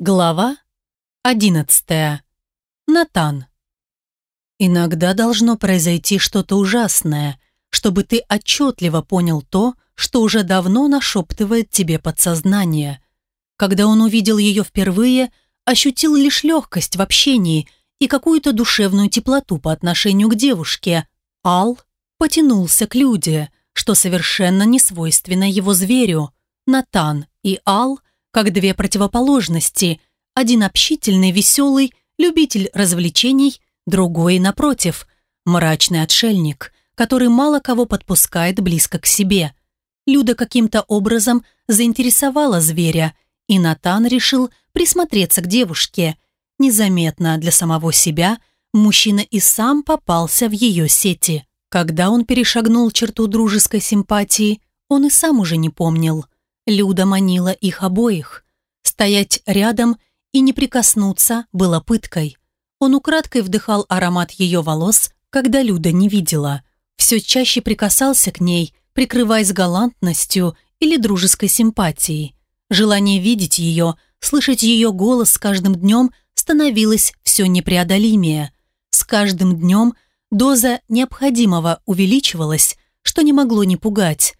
Глава одиннадцатая. Натан. Иногда должно произойти что-то ужасное, чтобы ты отчетливо понял то, что уже давно нашептывает тебе подсознание. Когда он увидел ее впервые, ощутил лишь легкость в общении и какую-то душевную теплоту по отношению к девушке. Ал потянулся к Люде, что совершенно не свойственно его зверю. Натан и Ал – как две противоположности. Один общительный, веселый, любитель развлечений, другой, напротив, мрачный отшельник, который мало кого подпускает близко к себе. Люда каким-то образом заинтересовала зверя, и Натан решил присмотреться к девушке. Незаметно для самого себя мужчина и сам попался в ее сети. Когда он перешагнул черту дружеской симпатии, он и сам уже не помнил – Люда манила их обоих. Стоять рядом и не прикоснуться было пыткой. Он украдкой вдыхал аромат ее волос, когда Люда не видела. Все чаще прикасался к ней, прикрываясь галантностью или дружеской симпатией. Желание видеть ее, слышать ее голос с каждым днем становилось все непреодолимее. С каждым днем доза необходимого увеличивалась, что не могло не пугать.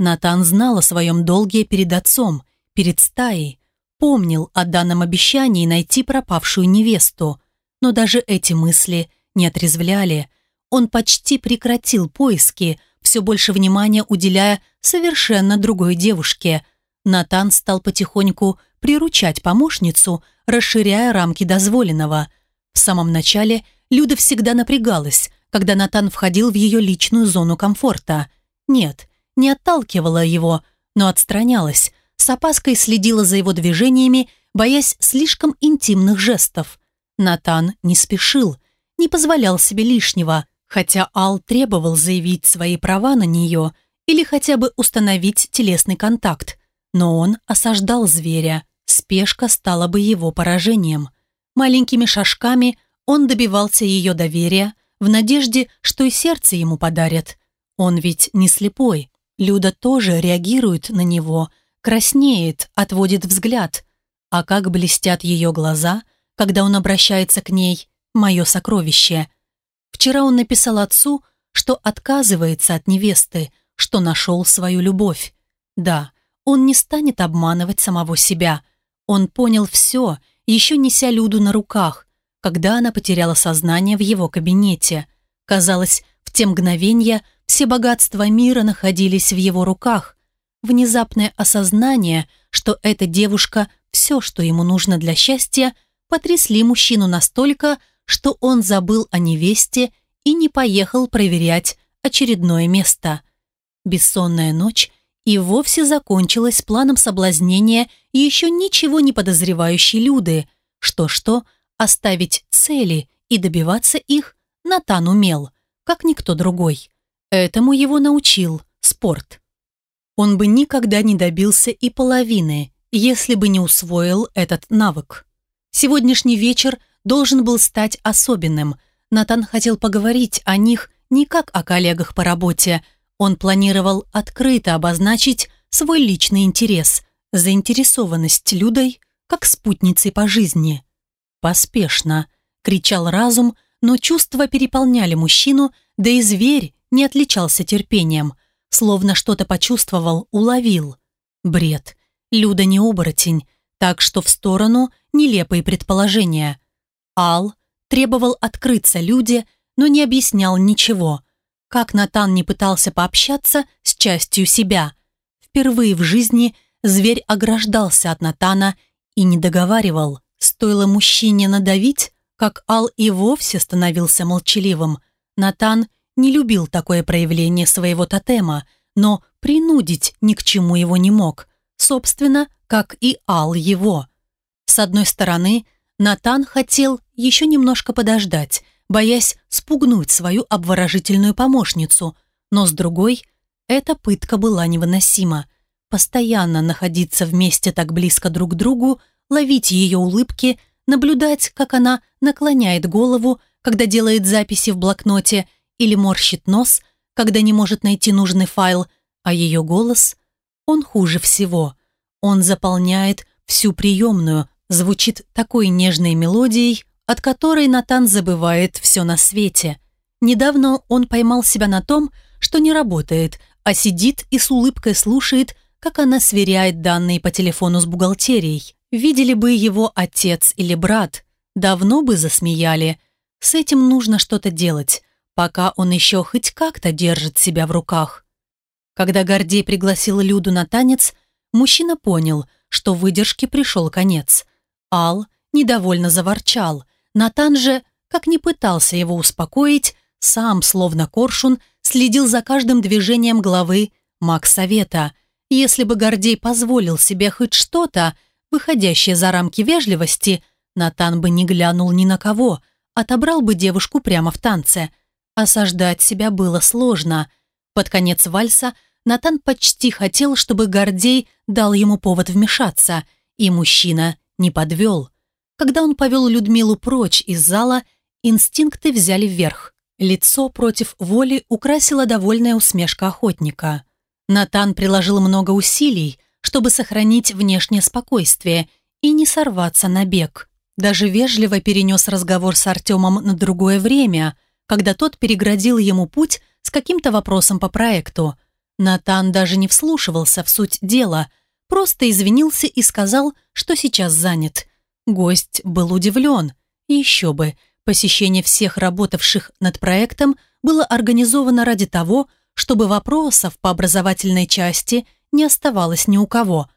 Натан знал о своем долге перед отцом, перед стаей, помнил о данном обещании найти пропавшую невесту, но даже эти мысли не отрезвляли. Он почти прекратил поиски, все больше внимания уделяя совершенно другой девушке. Натан стал потихоньку приручать помощницу, расширяя рамки дозволенного. В самом начале Люда всегда напрягалась, когда Натан входил в ее личную зону комфорта. Нет, не отталкивала его, но отстранялась, с опаской следила за его движениями, боясь слишком интимных жестов. Натан не спешил, не позволял себе лишнего, хотя Ал требовал заявить свои права на нее или хотя бы установить телесный контакт. Но он осаждал зверя, спешка стала бы его поражением. Маленькими шажками он добивался ее доверия, в надежде, что и сердце ему подарят. Он ведь не слепой, Люда тоже реагирует на него, краснеет, отводит взгляд. А как блестят ее глаза, когда он обращается к ней, мое сокровище. Вчера он написал отцу, что отказывается от невесты, что нашел свою любовь. Да, он не станет обманывать самого себя. Он понял все, еще неся Люду на руках, когда она потеряла сознание в его кабинете. Казалось, в те мгновения все богатства мира находились в его руках. Внезапное осознание, что эта девушка – все, что ему нужно для счастья, потрясли мужчину настолько, что он забыл о невесте и не поехал проверять очередное место. Бессонная ночь и вовсе закончилась планом соблазнения еще ничего не подозревающей Люды. Что-что, оставить цели и добиваться их Натан умел, как никто другой. Этому его научил спорт. Он бы никогда не добился и половины, если бы не усвоил этот навык. Сегодняшний вечер должен был стать особенным. Натан хотел поговорить о них не как о коллегах по работе. Он планировал открыто обозначить свой личный интерес, заинтересованность Людой как спутницей по жизни. «Поспешно», — кричал разум, но чувства переполняли мужчину, да и зверь не отличался терпением, словно что-то почувствовал, уловил. Бред. Люда не оборотень, так что в сторону нелепые предположения. Ал требовал открыться Люде, но не объяснял ничего. Как Натан не пытался пообщаться с частью себя. Впервые в жизни зверь ограждался от Натана и не договаривал. Стоило мужчине надавить, как Ал и вовсе становился молчаливым. Натан не любил такое проявление своего тотема, но принудить ни к чему его не мог, собственно, как и Ал его. С одной стороны, Натан хотел еще немножко подождать, боясь спугнуть свою обворожительную помощницу, но с другой, эта пытка была невыносима. Постоянно находиться вместе так близко друг к другу, ловить ее улыбки, наблюдать, как она наклоняет голову, когда делает записи в блокноте – или морщит нос, когда не может найти нужный файл, а ее голос, он хуже всего. Он заполняет всю приемную, Звучит такой нежной мелодией, от которой Натан забывает все на свете. Недавно он поймал себя на том, что не работает, а сидит и с улыбкой слушает, как она сверяет данные по телефону с бухгалтерией. Видели бы его отец или брат, давно бы засмеяли. С этим нужно что-то делать, пока он еще хоть как-то держит себя в руках. Когда Гордей пригласил Люду на танец, мужчина понял, что выдержке пришел конец. Ал недовольно заворчал. Натан же, как не пытался его успокоить, сам, словно коршун, следил за каждым движением главы Максовета. Если бы Гордей позволил себе хоть что-то, выходящее за рамки вежливости, Натан бы не глянул ни на кого, отобрал бы девушку прямо в танце. Осаждать себя было сложно. Под конец вальса Натан почти хотел, чтобы Гордей дал ему повод вмешаться, и мужчина не подвел. Когда он повел Людмилу прочь из зала, инстинкты взяли вверх. Лицо против воли украсила довольная усмешка охотника. Натан приложил много усилий, чтобы сохранить внешнее спокойствие и не сорваться на бег. Даже вежливо перенес разговор с Артемом на другое время, когда тот переградил ему путь с каким-то вопросом по проекту. Натан даже не вслушивался в суть дела, просто извинился и сказал, что сейчас занят. Гость был удивлен. Еще бы, посещение всех работавших над проектом было организовано ради того, чтобы вопросов по образовательной части не оставалось ни у кого.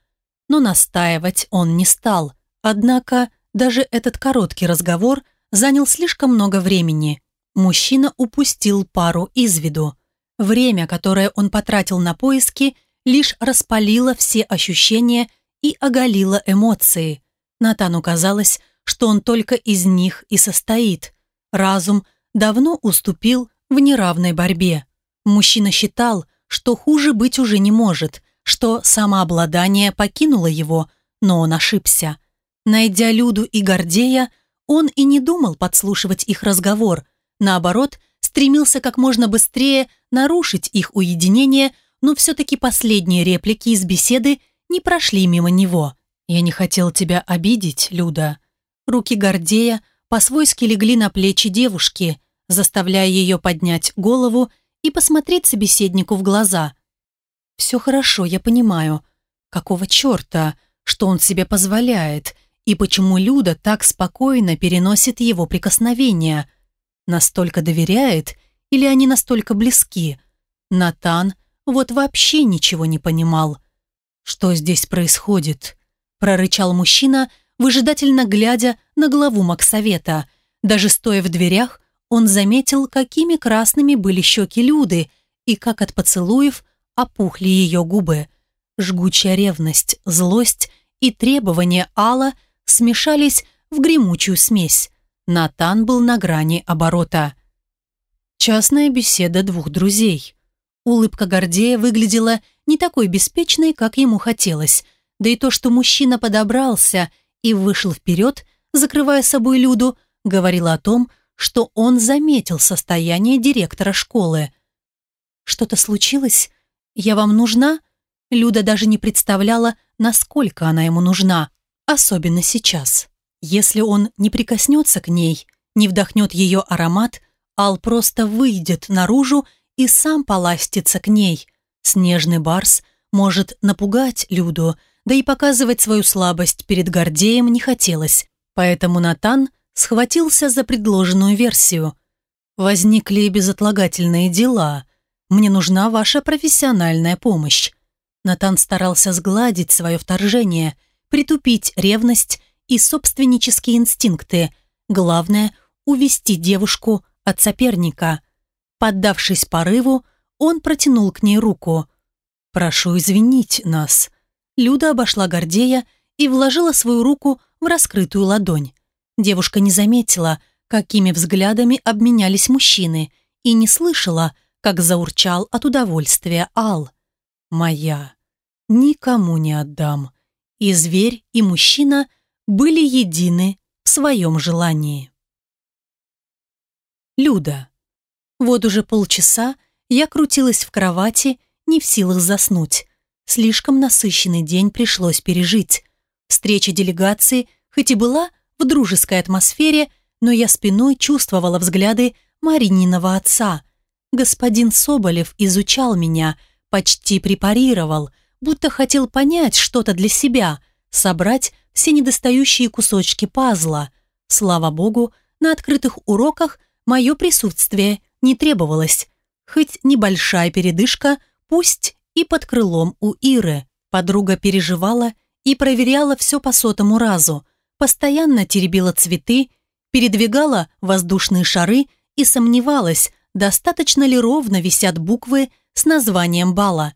Но настаивать он не стал. Однако даже этот короткий разговор занял слишком много времени. Мужчина упустил пару из виду. Время, которое он потратил на поиски, лишь распалило все ощущения и оголило эмоции. Натану казалось, что он только из них и состоит. Разум давно уступил в неравной борьбе. Мужчина считал, что хуже быть уже не может, что самообладание покинуло его, но он ошибся. Найдя Люду и Гордея, он и не думал подслушивать их разговор, наоборот, стремился как можно быстрее нарушить их уединение, но все-таки последние реплики из беседы не прошли мимо него. «Я не хотел тебя обидеть, Люда». Руки Гордея по-свойски легли на плечи девушки, заставляя ее поднять голову и посмотреть собеседнику в глаза. «Все хорошо, я понимаю. Какого черта, что он себе позволяет, и почему Люда так спокойно переносит его прикосновения? Настолько доверяет или они настолько близки? Натан вот вообще ничего не понимал. Что здесь происходит?» прорычал мужчина, выжидательно глядя на главу Максовета. Даже стоя в дверях, он заметил, какими красными были щеки Люды и как от поцелуев опухли ее губы. Жгучая ревность, злость и требования Алла смешались в гремучую смесь. Натан был на грани оборота. Частная беседа двух друзей. Улыбка Гордея выглядела не такой беспечной, как ему хотелось, да и то, что мужчина подобрался и вышел вперед, закрывая собой Люду, говорило о том, что он заметил состояние директора школы. «Что-то случилось? Я вам нужна?» Люда даже не представляла, насколько она ему нужна, особенно сейчас. Если он не прикоснется к ней, не вдохнет ее аромат, Ал просто выйдет наружу и сам поластится к ней. Снежный барс может напугать Люду, да и показывать свою слабость перед Гордеем не хотелось, поэтому Натан схватился за предложенную версию. «Возникли безотлагательные дела. Мне нужна ваша профессиональная помощь». Натан старался сгладить свое вторжение, притупить ревность и собственнические инстинкты. Главное – увести девушку от соперника. Поддавшись порыву, он протянул к ней руку. «Прошу извинить нас», Люда обошла Гордея и вложила свою руку в раскрытую ладонь. Девушка не заметила, какими взглядами обменялись мужчины, и не слышала, как заурчал от удовольствия Ал. «Моя. Никому не отдам». И зверь, и мужчина были едины в своем желании. Люда. Вот уже полчаса я крутилась в кровати, не в силах заснуть. Слишком насыщенный день пришлось пережить. Встреча делегации хоть и была в дружеской атмосфере, но я спиной чувствовала взгляды Марининого отца. Господин Соболев изучал меня, почти препарировал, будто хотел понять что-то для себя, собрать все недостающие кусочки пазла. Слава богу, на открытых уроках мое присутствие не требовалось. Хоть небольшая передышка, пусть и под крылом у Иры. Подруга переживала и проверяла все по сотому разу, постоянно теребила цветы, передвигала воздушные шары и сомневалась, достаточно ли ровно висят буквы с названием бала.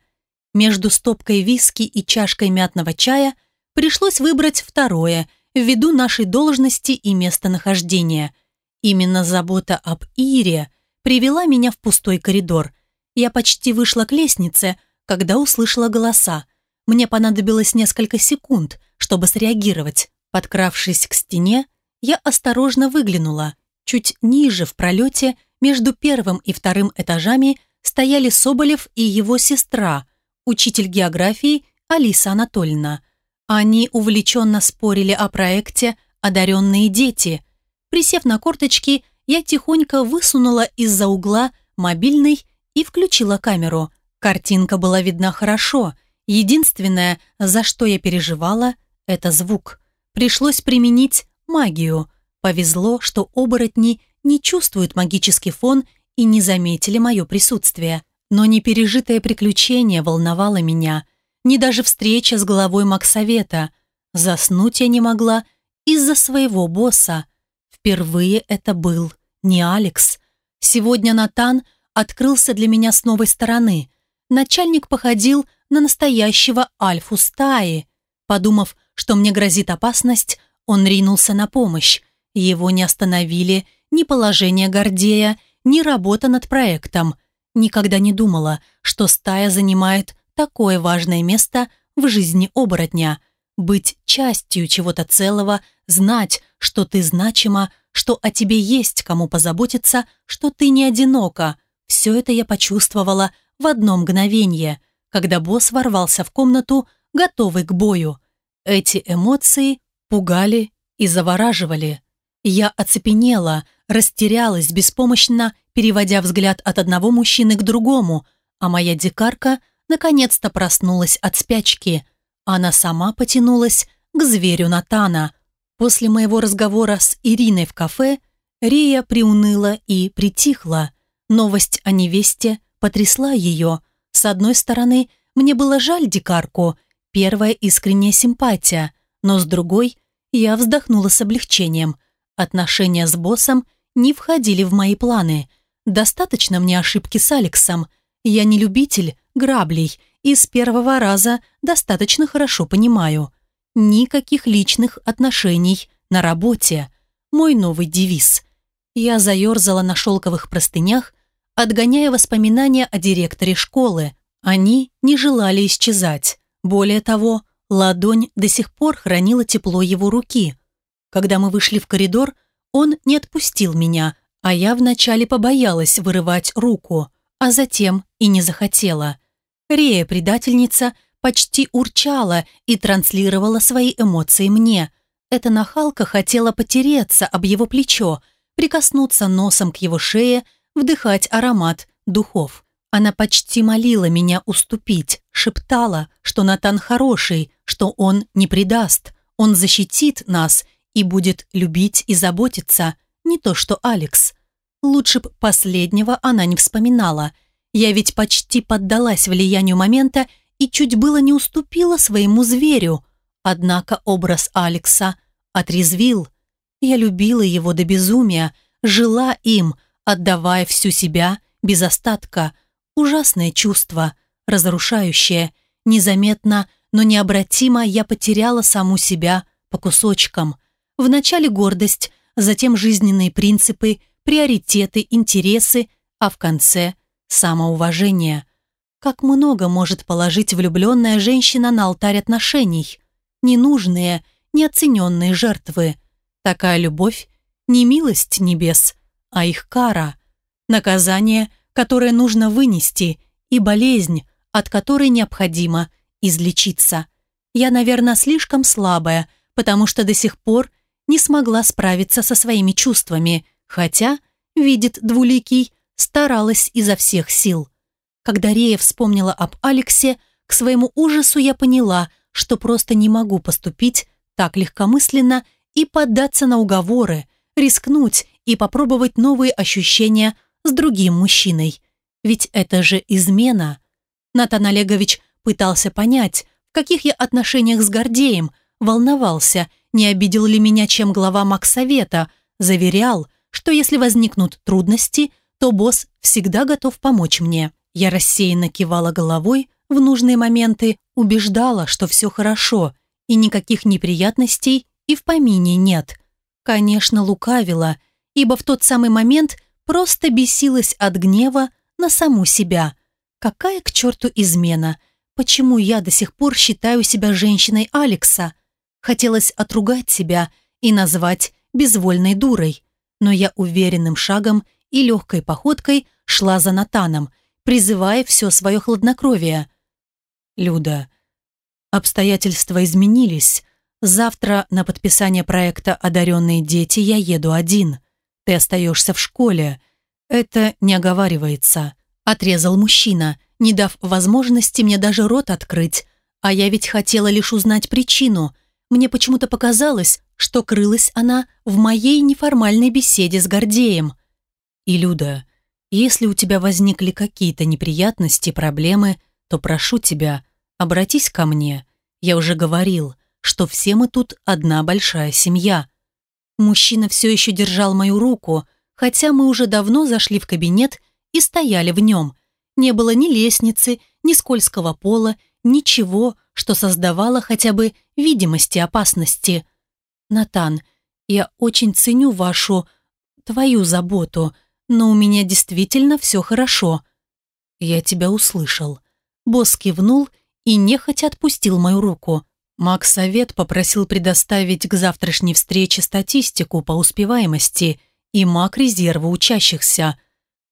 Между стопкой виски и чашкой мятного чая пришлось выбрать второе, ввиду нашей должности и местонахождения. Именно забота об Ире привела меня в пустой коридор. Я почти вышла к лестнице, когда услышала голоса. Мне понадобилось несколько секунд, чтобы среагировать. Подкравшись к стене, я осторожно выглянула. Чуть ниже в пролете между первым и вторым этажами стояли Соболев и его сестра, учитель географии Алиса Анатольевна. Они увлеченно спорили о проекте «Одаренные дети». Присев на корточки, я тихонько высунула из-за угла мобильный и включила камеру. Картинка была видна хорошо. Единственное, за что я переживала, это звук. Пришлось применить магию. Повезло, что оборотни не чувствуют магический фон и не заметили мое присутствие. Но непережитое приключение волновало меня. Не даже встреча с главой Максовета. Заснуть я не могла из-за своего босса. Впервые это был не Алекс. Сегодня Натан открылся для меня с новой стороны. Начальник походил на настоящего альфу стаи. Подумав, что мне грозит опасность, он ринулся на помощь. Его не остановили ни положение Гордея, ни работа над проектом. Никогда не думала, что стая занимает такое важное место в жизни оборотня. Быть частью чего-то целого, знать, что ты значима, что о тебе есть кому позаботиться, что ты не одинока. Все это я почувствовала в одно мгновение, когда босс ворвался в комнату, готовый к бою. Эти эмоции пугали и завораживали. Я оцепенела, растерялась, беспомощно переводя взгляд от одного мужчины к другому, а моя дикарка наконец-то проснулась от спячки. Она сама потянулась к зверю Натана. После моего разговора с Ириной в кафе Рия приуныла и притихла. Новость о невесте потрясла ее. С одной стороны, мне было жаль дикарку, первая искренняя симпатия, но с другой, я вздохнула с облегчением. Отношения с боссом не входили в мои планы. Достаточно мне ошибки с Алексом. Я не любитель граблей и с первого раза достаточно хорошо понимаю. Никаких личных отношений на работе. Мой новый девиз. Я заерзала на шелковых простынях, отгоняя воспоминания о директоре школы. Они не желали исчезать. Более того, ладонь до сих пор хранила тепло его руки. Когда мы вышли в коридор, он не отпустил меня, а я вначале побоялась вырывать руку, а затем и не захотела. Рея, предательница, почти урчала и транслировала свои эмоции мне. Эта нахалка хотела потереться об его плечо, прикоснуться носом к его шее, вдыхать аромат духов. Она почти молила меня уступить, шептала, что Натан хороший, что он не предаст, он защитит нас и будет любить и заботиться, не то что Алекс. Лучше б последнего она не вспоминала. Я ведь почти поддалась влиянию момента и чуть было не уступила своему зверю. Однако образ Алекса отрезвил. Я любила его до безумия, жила им, отдавая всю себя без остатка. Ужасное чувство, разрушающее. Незаметно, но необратимо я потеряла саму себя по кусочкам. Вначале гордость, затем жизненные принципы, приоритеты, интересы, а в конце – самоуважение. Как много может положить влюбленная женщина на алтарь отношений? Ненужные, неоцененные жертвы. Такая любовь – не милость небес, а их кара. Наказание, которое нужно вынести, и болезнь, от которой необходимо излечиться. Я, наверное, слишком слабая, потому что до сих пор не смогла справиться со своими чувствами, хотя, видит двуликий, старалась изо всех сил. Когда Рея вспомнила об Алексе, к своему ужасу я поняла, что просто не могу поступить так легкомысленно и поддаться на уговоры, рискнуть и попробовать новые ощущения с другим мужчиной. Ведь это же измена. Натан Олегович пытался понять, в каких я отношениях с Гордеем, волновался, не обидел ли меня чем глава Максовета, заверял, что если возникнут трудности, то босс всегда готов помочь мне. Я рассеянно кивала головой в нужные моменты, убеждала, что все хорошо, и никаких неприятностей и в помине нет. Конечно, лукавила, ибо в тот самый момент просто бесилась от гнева на саму себя. Какая к черту измена? Почему я до сих пор считаю себя женщиной Алекса? Хотелось отругать себя и назвать безвольной дурой, но я уверенным шагом и легкой походкой шла за Натаном, призывая все свое хладнокровие. «Люда, обстоятельства изменились. Завтра на подписание проекта «Одаренные дети» я еду один. Ты остаешься в школе. Это не оговаривается», — отрезал мужчина, не дав возможности мне даже рот открыть. А я ведь хотела лишь узнать причину. Мне почему-то показалось, что крылась она в моей неформальной беседе с Гордеем. И, Люда, если у тебя возникли какие-то неприятности, проблемы, то прошу тебя, обратись ко мне. Я уже говорил, что все мы тут одна большая семья. Мужчина все еще держал мою руку, хотя мы уже давно зашли в кабинет и стояли в нем. Не было ни лестницы, ни скользкого пола, ничего, что создавало хотя бы видимости опасности. «Натан, я очень ценю вашу... твою заботу», но у меня действительно все хорошо». «Я тебя услышал». Босс кивнул и нехотя отпустил мою руку. Макс Совет попросил предоставить к завтрашней встрече статистику по успеваемости и маг резерва учащихся.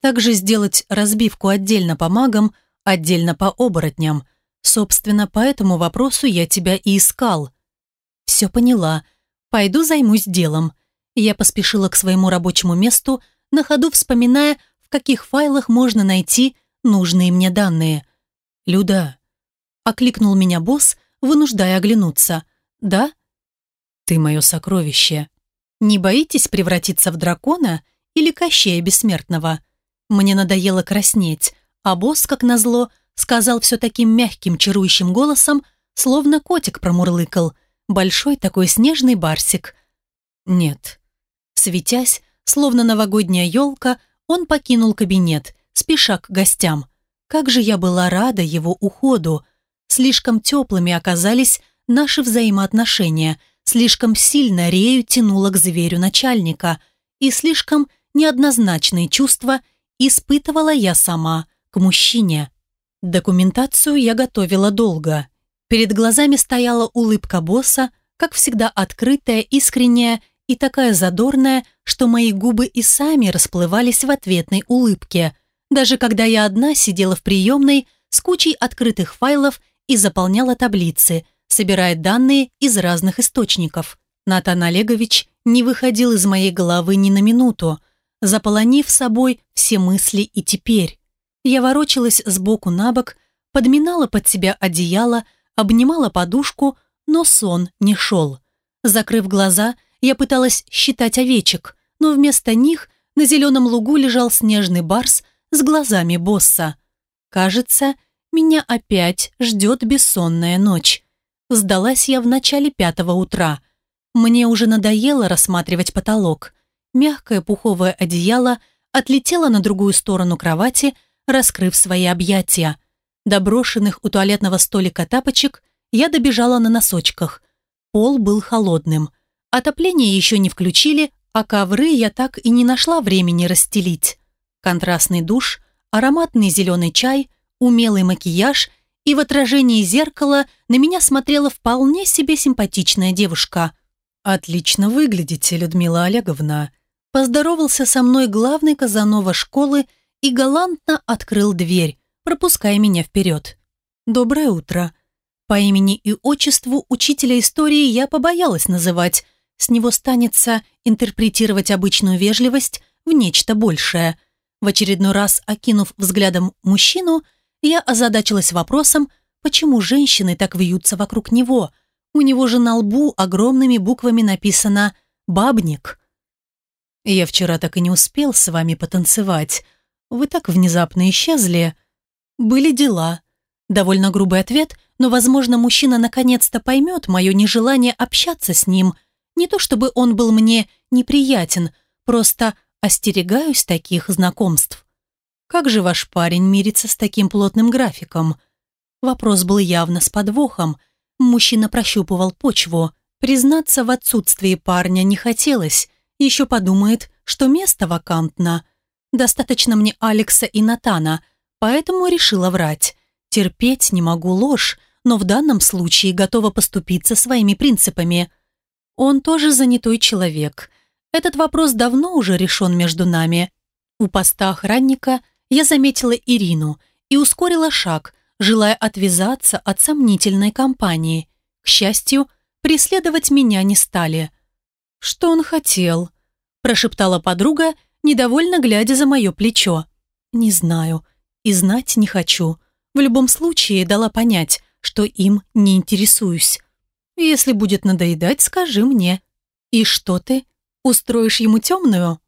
Также сделать разбивку отдельно по магам, отдельно по оборотням. Собственно, по этому вопросу я тебя и искал. Все поняла. Пойду займусь делом. Я поспешила к своему рабочему месту, на ходу вспоминая, в каких файлах можно найти нужные мне данные. «Люда», — окликнул меня босс, вынуждая оглянуться. «Да?» «Ты мое сокровище. Не боитесь превратиться в дракона или Кощея Бессмертного?» Мне надоело краснеть, а босс, как назло, сказал все таким мягким, чарующим голосом, словно котик промурлыкал. Большой такой снежный барсик. «Нет». Светясь, Словно новогодняя елка, он покинул кабинет, спеша к гостям. Как же я была рада его уходу. Слишком теплыми оказались наши взаимоотношения, слишком сильно Рею тянуло к зверю начальника, и слишком неоднозначные чувства испытывала я сама к мужчине. Документацию я готовила долго. Перед глазами стояла улыбка босса, как всегда открытая, искренняя и такая задорная, что мои губы и сами расплывались в ответной улыбке, даже когда я одна сидела в приемной с кучей открытых файлов и заполняла таблицы, собирая данные из разных источников. Натан Олегович не выходил из моей головы ни на минуту, заполонив собой все мысли и теперь. Я ворочалась сбоку на бок, подминала под себя одеяло, обнимала подушку, но сон не шел. Закрыв глаза, я пыталась считать овечек, но вместо них на зеленом лугу лежал снежный барс с глазами босса. Кажется, меня опять ждет бессонная ночь. Сдалась я в начале пятого утра. Мне уже надоело рассматривать потолок. Мягкое пуховое одеяло отлетело на другую сторону кровати, раскрыв свои объятия. До брошенных у туалетного столика тапочек я добежала на носочках. Пол был холодным. Отопление еще не включили, а ковры я так и не нашла времени расстелить. Контрастный душ, ароматный зеленый чай, умелый макияж и в отражении зеркала на меня смотрела вполне себе симпатичная девушка. «Отлично выглядите, Людмила Олеговна», поздоровался со мной главный Казанова школы и галантно открыл дверь, пропуская меня вперед. «Доброе утро». По имени и отчеству учителя истории я побоялась называть. С него станется интерпретировать обычную вежливость в нечто большее. В очередной раз, окинув взглядом мужчину, я озадачилась вопросом, почему женщины так вьются вокруг него. У него же на лбу огромными буквами написано «Бабник». «Я вчера так и не успел с вами потанцевать. Вы так внезапно исчезли. Были дела». Довольно грубый ответ, но, возможно, мужчина наконец-то поймет мое нежелание общаться с ним. Не то чтобы он был мне неприятен, просто остерегаюсь таких знакомств. Как же ваш парень мирится с таким плотным графиком? Вопрос был явно с подвохом. Мужчина прощупывал почву. Признаться в отсутствии парня не хотелось. Еще подумает, что место вакантно. Достаточно мне Алекса и Натана, поэтому решила врать. Терпеть не могу ложь, но в данном случае готова поступиться своими принципами. Он тоже занятой человек. Этот вопрос давно уже решен между нами. У поста охранника я заметила Ирину и ускорила шаг, желая отвязаться от сомнительной компании. К счастью, преследовать меня не стали. «Что он хотел?» – прошептала подруга, недовольно глядя за мое плечо. «Не знаю и знать не хочу. В любом случае дала понять, что им не интересуюсь. Если будет надоедать, скажи мне. И что ты? Устроишь ему темную?»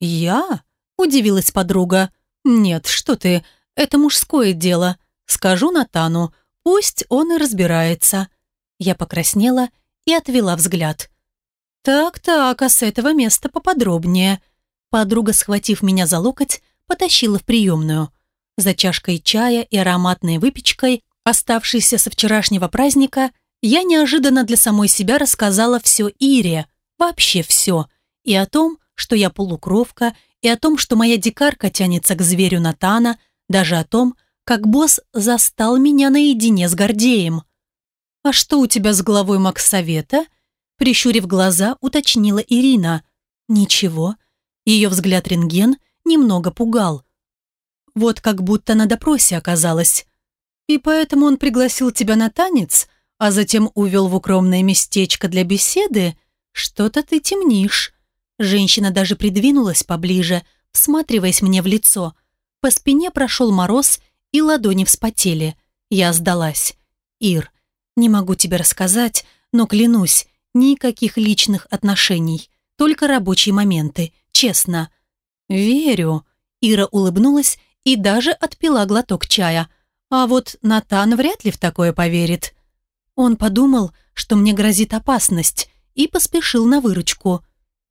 «Я?» – удивилась подруга. «Нет, что ты, это мужское дело. Скажу Натану, пусть он и разбирается». Я покраснела и отвела взгляд. «Так-так, а с этого места поподробнее». Подруга, схватив меня за локоть, потащила в приемную. За чашкой чая и ароматной выпечкой, оставшейся со вчерашнего праздника, я неожиданно для самой себя рассказала все Ире, вообще все, и о том, что я полукровка, и о том, что моя дикарка тянется к зверю Натана, даже о том, как босс застал меня наедине с Гордеем. «А что у тебя с головой Максовета?» Прищурив глаза, уточнила Ирина. «Ничего». Ее взгляд рентген немного пугал. Вот как будто на допросе оказалось. «И поэтому он пригласил тебя на танец, а затем увел в укромное местечко для беседы? Что-то ты темнишь». Женщина даже придвинулась поближе, всматриваясь мне в лицо. По спине прошел мороз, и ладони вспотели. Я сдалась. «Ир, не могу тебе рассказать, но клянусь, никаких личных отношений, только рабочие моменты, честно». «Верю», — Ира улыбнулась и даже отпила глоток чая. А вот Натан вряд ли в такое поверит. Он подумал, что мне грозит опасность, и поспешил на выручку.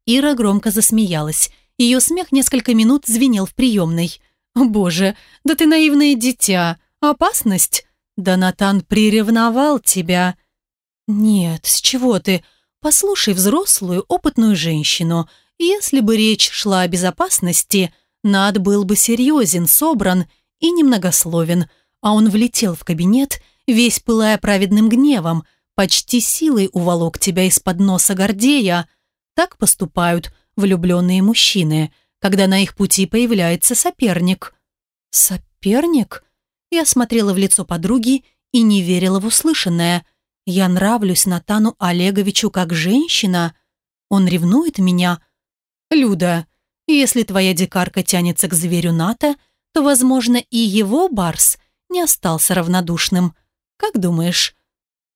Ира громко засмеялась. Ее смех несколько минут звенел в приемной. «Боже, да ты наивное дитя! Опасность? Да Натан приревновал тебя!» «Нет, с чего ты? Послушай взрослую, опытную женщину. Если бы речь шла о безопасности, Над был бы серьезен, собран и немногословен, а он влетел в кабинет, весь пылая праведным гневом, почти силой уволок тебя из-под носа Гордея, так поступают влюбленные мужчины, когда на их пути появляется соперник. Соперник? Я смотрела в лицо подруги и не верила в услышанное. Я нравлюсь Натану Олеговичу как женщина. Он ревнует меня. Люда, если твоя дикарка тянется к зверю Ната, то, возможно, и его Барс не остался равнодушным. Как думаешь?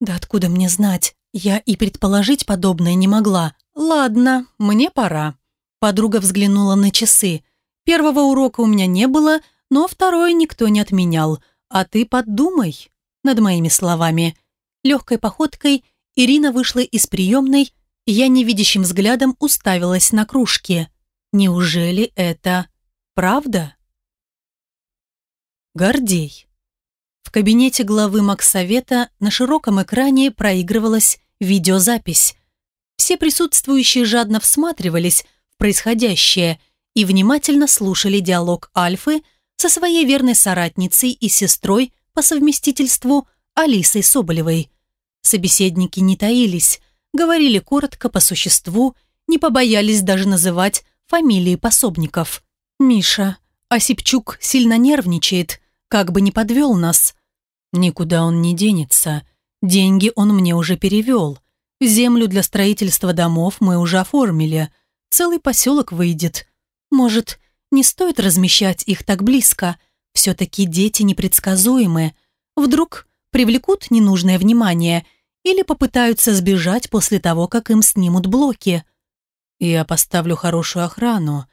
Да откуда мне знать? Я и предположить подобное не могла. «Ладно, мне пора». Подруга взглянула на часы. «Первого урока у меня не было, но второй никто не отменял. А ты подумай над моими словами». Легкой походкой Ирина вышла из приемной, и я невидящим взглядом уставилась на кружки. Неужели это правда? Гордей. В кабинете главы Максовета на широком экране проигрывалась видеозапись. Все присутствующие жадно всматривались в происходящее и внимательно слушали диалог Альфы со своей верной соратницей и сестрой по совместительству Алисой Соболевой. Собеседники не таились, говорили коротко по существу, не побоялись даже называть фамилии пособников. «Миша, Осипчук сильно нервничает, как бы не подвел нас». «Никуда он не денется. Деньги он мне уже перевел. Землю для строительства домов мы уже оформили. Целый поселок выйдет. Может, не стоит размещать их так близко? Все-таки дети непредсказуемы. Вдруг привлекут ненужное внимание или попытаются сбежать после того, как им снимут блоки. Я поставлю хорошую охрану,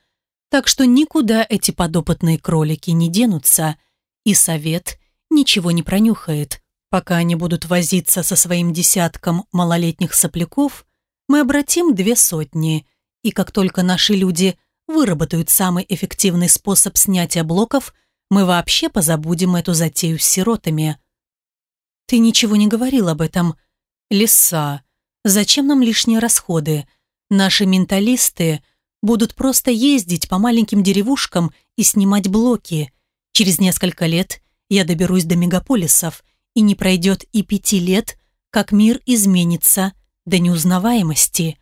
так что никуда эти подопытные кролики не денутся, и совет ничего не пронюхает. Пока они будут возиться со своим десятком малолетних сопляков, мы обратим две сотни, и как только наши люди выработают самый эффективный способ снятия блоков, мы вообще позабудем эту затею с сиротами. Ты ничего не говорил об этом. Леса. Зачем нам лишние расходы? Наши менталисты будут просто ездить по маленьким деревушкам и снимать блоки. Через несколько лет я доберусь до мегаполисов, и не пройдет и пяти лет, как мир изменится до неузнаваемости.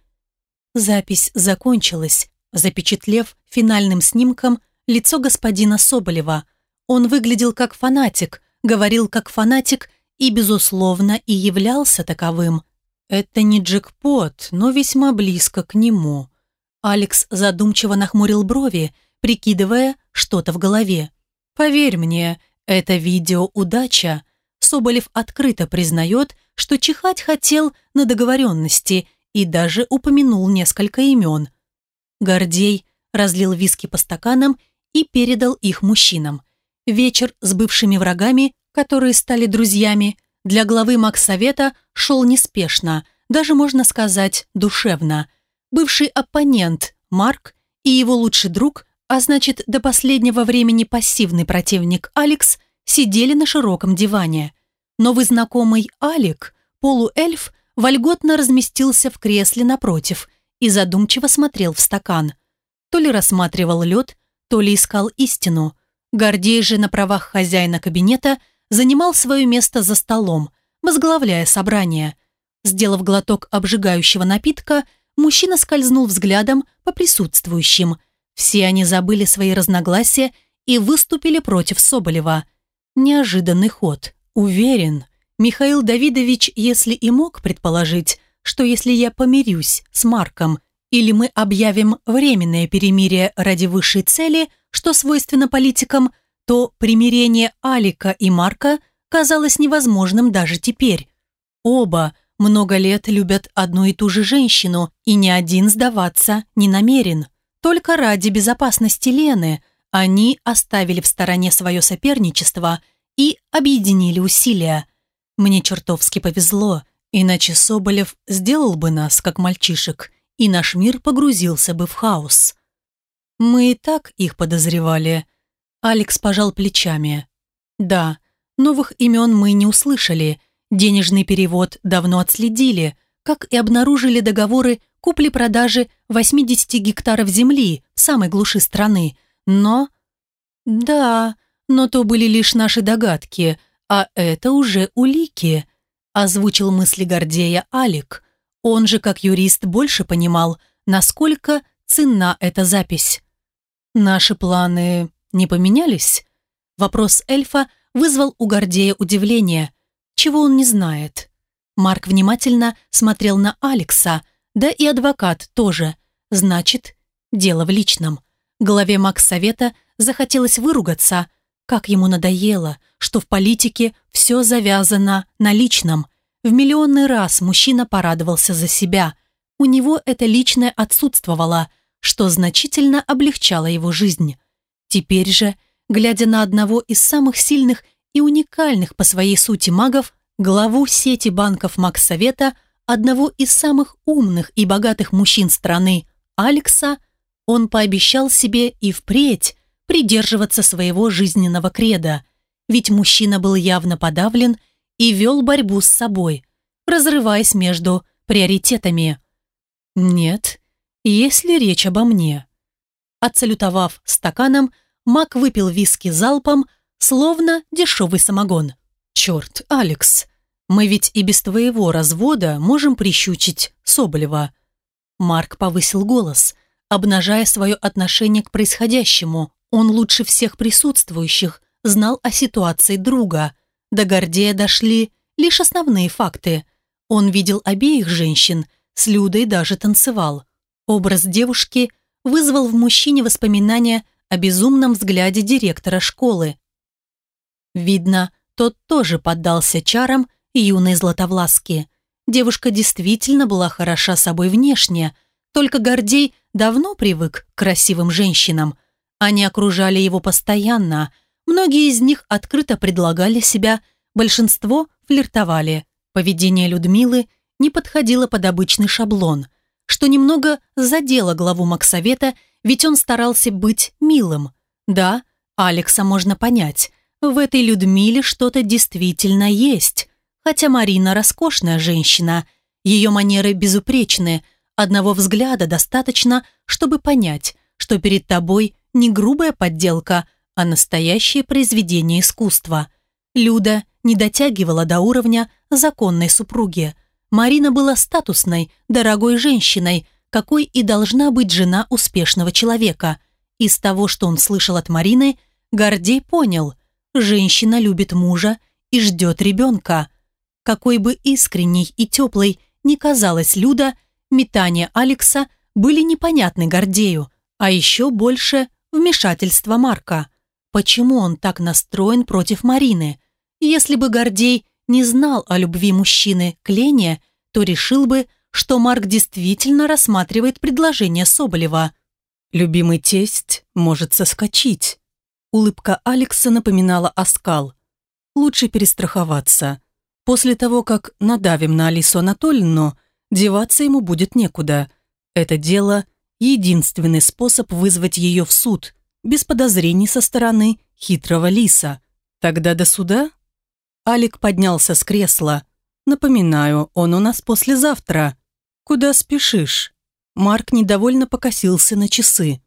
Запись закончилась, запечатлев финальным снимком лицо господина Соболева. Он выглядел как фанатик, говорил как фанатик и, безусловно, и являлся таковым. Это не джекпот, но весьма близко к нему. Алекс задумчиво нахмурил брови, прикидывая что-то в голове. «Поверь мне, это видео удача». Соболев открыто признает, что чихать хотел на договоренности и даже упомянул несколько имен. Гордей разлил виски по стаканам и передал их мужчинам. Вечер с бывшими врагами, которые стали друзьями, для главы Максовета шел неспешно, даже можно сказать душевно. Бывший оппонент Марк и его лучший друг, а значит до последнего времени пассивный противник Алекс, сидели на широком диване. Новый знакомый Алик, полуэльф, вольготно разместился в кресле напротив и задумчиво смотрел в стакан. То ли рассматривал лед, то ли искал истину. Гордей же на правах хозяина кабинета занимал свое место за столом, возглавляя собрание. Сделав глоток обжигающего напитка, мужчина скользнул взглядом по присутствующим. Все они забыли свои разногласия и выступили против Соболева. Неожиданный ход. Уверен, Михаил Давидович, если и мог предположить, что если я помирюсь с Марком или мы объявим временное перемирие ради высшей цели, что свойственно политикам, то примирение Алика и Марка казалось невозможным даже теперь. Оба много лет любят одну и ту же женщину, и ни один сдаваться не намерен. Только ради безопасности Лены они оставили в стороне свое соперничество и объединили усилия. Мне чертовски повезло – Иначе Соболев сделал бы нас, как мальчишек, и наш мир погрузился бы в хаос. Мы и так их подозревали. Алекс пожал плечами. Да, новых имен мы не услышали, денежный перевод давно отследили, как и обнаружили договоры купли-продажи 80 гектаров земли в самой глуши страны. Но... Да, но то были лишь наши догадки, а это уже улики озвучил мысли Гордея Алик. Он же, как юрист, больше понимал, насколько ценна эта запись. Наши планы не поменялись? Вопрос эльфа вызвал у Гордея удивление. Чего он не знает? Марк внимательно смотрел на Алекса, да и адвокат тоже. Значит, дело в личном. Главе Макс-совета захотелось выругаться, как ему надоело, что в политике все завязано на личном. В миллионный раз мужчина порадовался за себя. У него это личное отсутствовало, что значительно облегчало его жизнь. Теперь же, глядя на одного из самых сильных и уникальных по своей сути магов, главу сети банков Макс-Совета, одного из самых умных и богатых мужчин страны, Алекса, он пообещал себе и впредь придерживаться своего жизненного креда, ведь мужчина был явно подавлен и вел борьбу с собой, разрываясь между приоритетами. «Нет, если речь обо мне». Отсалютовав стаканом, Мак выпил виски залпом, словно дешевый самогон. «Черт, Алекс, мы ведь и без твоего развода можем прищучить Соболева». Марк повысил голос, обнажая свое отношение к происходящему. Он лучше всех присутствующих знал о ситуации друга. До Гордея дошли лишь основные факты. Он видел обеих женщин, с Людой даже танцевал. Образ девушки вызвал в мужчине воспоминания о безумном взгляде директора школы. Видно, тот тоже поддался чарам юной Златовласки. Девушка действительно была хороша собой внешне, только Гордей давно привык к красивым женщинам. Они окружали его постоянно, многие из них открыто предлагали себя, большинство флиртовали. Поведение Людмилы не подходило под обычный шаблон, что немного задело главу Максовета, ведь он старался быть милым. Да, Алекса можно понять, в этой Людмиле что-то действительно есть. Хотя Марина роскошная женщина, ее манеры безупречны, одного взгляда достаточно, чтобы понять, что перед тобой не грубая подделка, а настоящее произведение искусства. Люда не дотягивала до уровня законной супруги. Марина была статусной, дорогой женщиной, какой и должна быть жена успешного человека. Из того, что он слышал от Марины, Гордей понял – Женщина любит мужа и ждет ребенка. Какой бы искренней и теплой ни казалась Люда, метания Алекса были непонятны Гордею, а еще больше вмешательство Марка. Почему он так настроен против Марины? Если бы Гордей не знал о любви мужчины к Лене, то решил бы, что Марк действительно рассматривает предложение Соболева. Любимый тесть может соскочить. Улыбка Алекса напоминала оскал. Лучше перестраховаться. После того, как надавим на Алису Анатольевну, деваться ему будет некуда. Это дело – единственный способ вызвать ее в суд, без подозрений со стороны хитрого лиса. Тогда до суда? Алик поднялся с кресла. Напоминаю, он у нас послезавтра. Куда спешишь? Марк недовольно покосился на часы.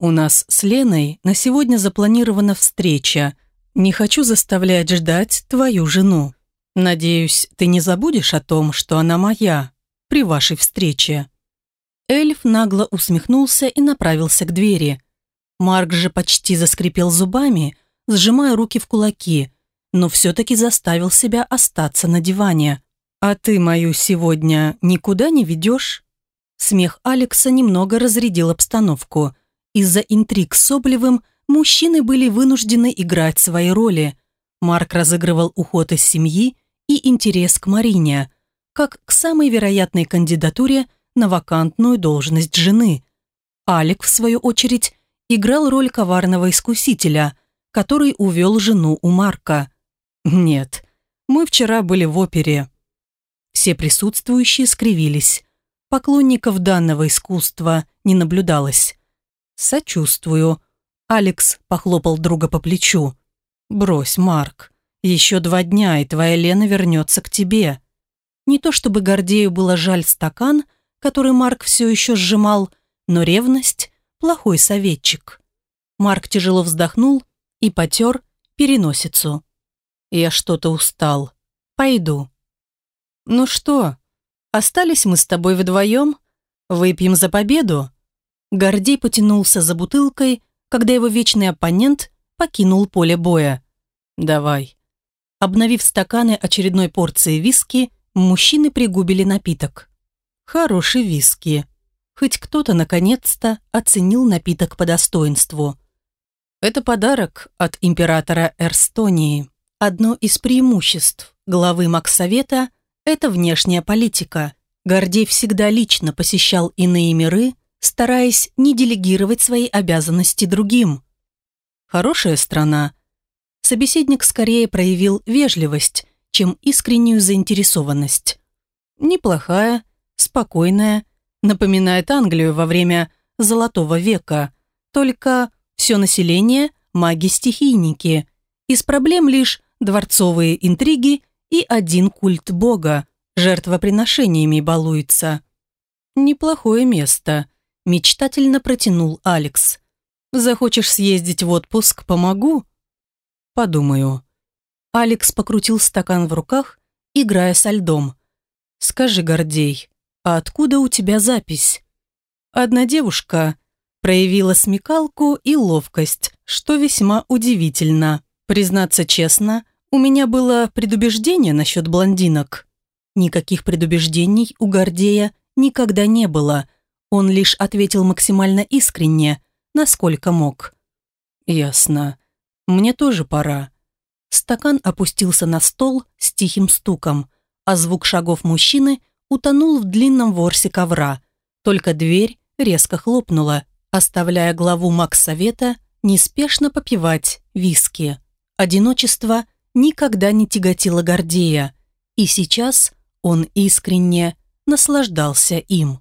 «У нас с Леной на сегодня запланирована встреча. Не хочу заставлять ждать твою жену. Надеюсь, ты не забудешь о том, что она моя, при вашей встрече». Эльф нагло усмехнулся и направился к двери. Марк же почти заскрипел зубами, сжимая руки в кулаки, но все-таки заставил себя остаться на диване. «А ты мою сегодня никуда не ведешь?» Смех Алекса немного разрядил обстановку. Из-за интриг с Соболевым мужчины были вынуждены играть свои роли. Марк разыгрывал уход из семьи и интерес к Марине, как к самой вероятной кандидатуре на вакантную должность жены. Алик, в свою очередь, играл роль коварного искусителя, который увел жену у Марка. «Нет, мы вчера были в опере». Все присутствующие скривились. Поклонников данного искусства не наблюдалось. «Сочувствую». Алекс похлопал друга по плечу. «Брось, Марк. Еще два дня, и твоя Лена вернется к тебе». Не то чтобы Гордею было жаль стакан, который Марк все еще сжимал, но ревность – плохой советчик. Марк тяжело вздохнул и потер переносицу. «Я что-то устал. Пойду». «Ну что, остались мы с тобой вдвоем? Выпьем за победу?» Гордей потянулся за бутылкой, когда его вечный оппонент покинул поле боя. «Давай». Обновив стаканы очередной порции виски, мужчины пригубили напиток. Хороший виски. Хоть кто-то наконец-то оценил напиток по достоинству. Это подарок от императора Эрстонии. Одно из преимуществ главы Максовета – это внешняя политика. Гордей всегда лично посещал иные миры – стараясь не делегировать свои обязанности другим. Хорошая страна. Собеседник скорее проявил вежливость, чем искреннюю заинтересованность. Неплохая, спокойная, напоминает Англию во время Золотого века, только все население – маги-стихийники. Из проблем лишь дворцовые интриги и один культ бога, жертвоприношениями балуется. Неплохое место – мечтательно протянул Алекс. «Захочешь съездить в отпуск, помогу?» «Подумаю». Алекс покрутил стакан в руках, играя со льдом. «Скажи, Гордей, а откуда у тебя запись?» Одна девушка проявила смекалку и ловкость, что весьма удивительно. Признаться честно, У меня было предубеждение насчет блондинок. Никаких предубеждений у Гордея никогда не было. Он лишь ответил максимально искренне, насколько мог. «Ясно. Мне тоже пора». Стакан опустился на стол с тихим стуком, а звук шагов мужчины утонул в длинном ворсе ковра. Только дверь резко хлопнула, оставляя главу Макс-совета неспешно попивать виски. Одиночество никогда не тяготило Гордея, и сейчас он искренне наслаждался им.